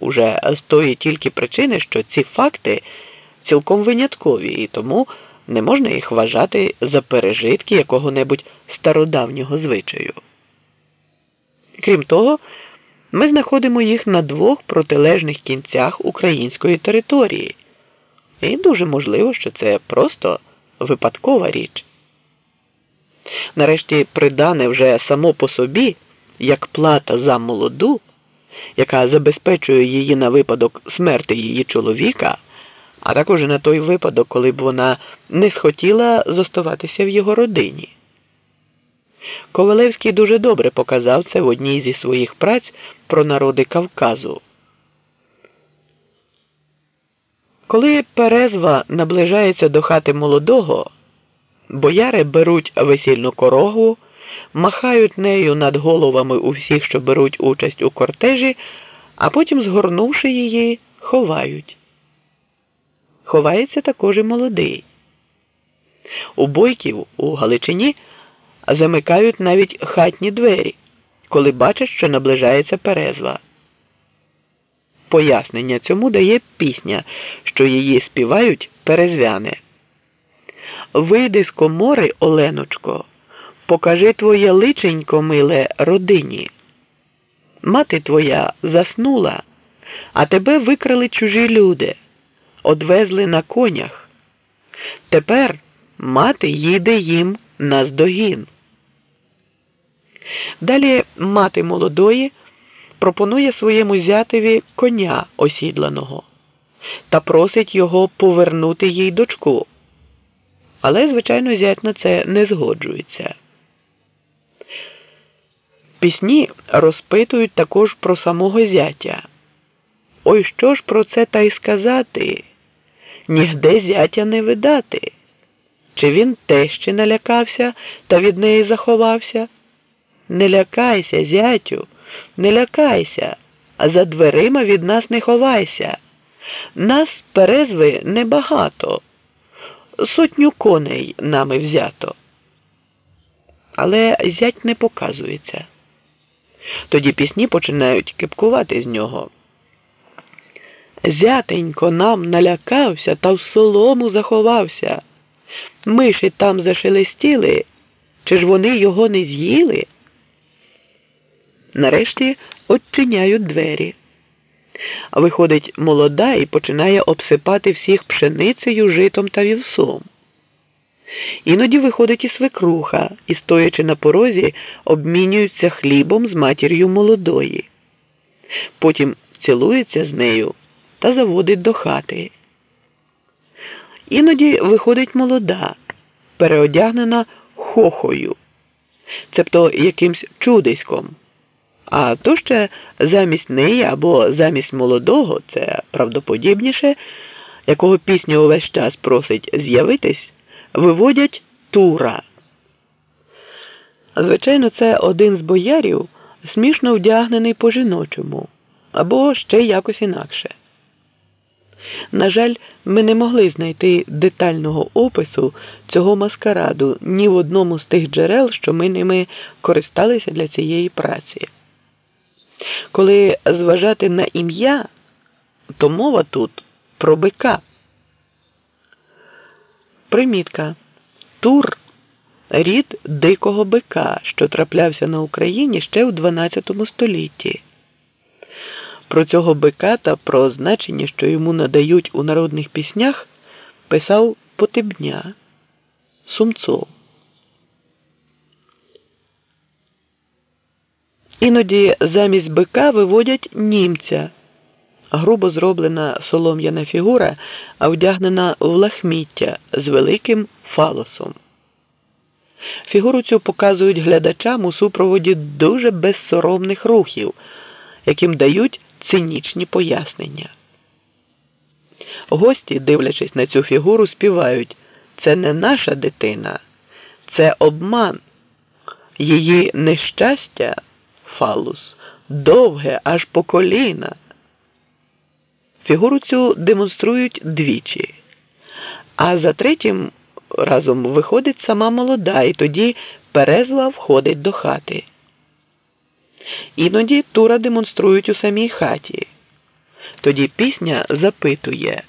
уже з тої тільки причини, що ці факти цілком виняткові, і тому не можна їх вважати за пережитки якого-небудь стародавнього звичаю. Крім того, ми знаходимо їх на двох протилежних кінцях української території, і дуже можливо, що це просто випадкова річ. Нарешті придане вже само по собі як плата за молоду, яка забезпечує її на випадок смерти її чоловіка, а також на той випадок, коли б вона не схотіла зоставатися в його родині. Ковалевський дуже добре показав це в одній зі своїх праць про народи Кавказу. Коли перезва наближається до хати молодого, бояри беруть весільну корогу махають нею над головами усіх, що беруть участь у кортежі, а потім, згорнувши її, ховають. Ховається також і молодий. У бойків у Галичині замикають навіть хатні двері, коли бачать, що наближається перезва. Пояснення цьому дає пісня, що її співають перезвяне. Вийди з комори, Оленочко. Покажи твоє личенько, миле, родині. Мати твоя заснула, а тебе викрали чужі люди, одвезли на конях. Тепер мати їде їм наздогін. Далі мати молодої пропонує своєму зятеві коня осідланого та просить його повернути їй дочку. Але, звичайно, зять на це не згоджується. Пісні розпитують також про самого зятя. Ой що ж про це та й сказати? Нігде зятя не видати. Чи він тещі налякався та від неї заховався? Не лякайся, зятю, не лякайся, а за дверима від нас не ховайся. Нас перезви небагато, сотню коней нами взято. Але зять не показується. Тоді пісні починають кипкувати з нього. Зятенько нам налякався та в солому заховався. Миші там зашелестіли, чи ж вони його не з'їли? Нарешті odчиняють двері. Виходить молода і починає обсипати всіх пшеницею, житом та вівсом. Іноді виходить і свекруха і, стоячи на порозі, обмінюються хлібом з матір'ю молодої. Потім цілується з нею та заводить до хати. Іноді виходить молода, переодягнена хохою, цебто якимсь чудиськом. А то ще замість неї або замість молодого, це правдоподібніше, якого пісню увесь час просить з'явитись виводять тура. Звичайно, це один з боярів, смішно вдягнений по жіночому або ще якось інакше. На жаль, ми не могли знайти детального опису цього маскараду ні в одному з тих джерел, що ми ними користалися для цієї праці. Коли зважати на ім'я, то мова тут про бика. Примітка. Тур рід дикого бика, що траплявся на Україні ще в 12 столітті. Про цього бика та про значення, що йому надають у народних піснях, писав Потебня Сумцов. Іноді замість бика виводять німця грубо зроблена солом'яна фігура, а вдягнена в лахміття з великим фалосом. Фігуру цю показують глядачам у супроводі дуже безсоромних рухів, яким дають цинічні пояснення. Гості, дивлячись на цю фігуру, співають це не наша дитина, це обман, її нещастя, фалус, довге аж по коліна. Фігуру цю демонструють двічі, а за третім разом виходить сама молода, і тоді перезла входить до хати. Іноді тура демонструють у самій хаті. Тоді пісня запитує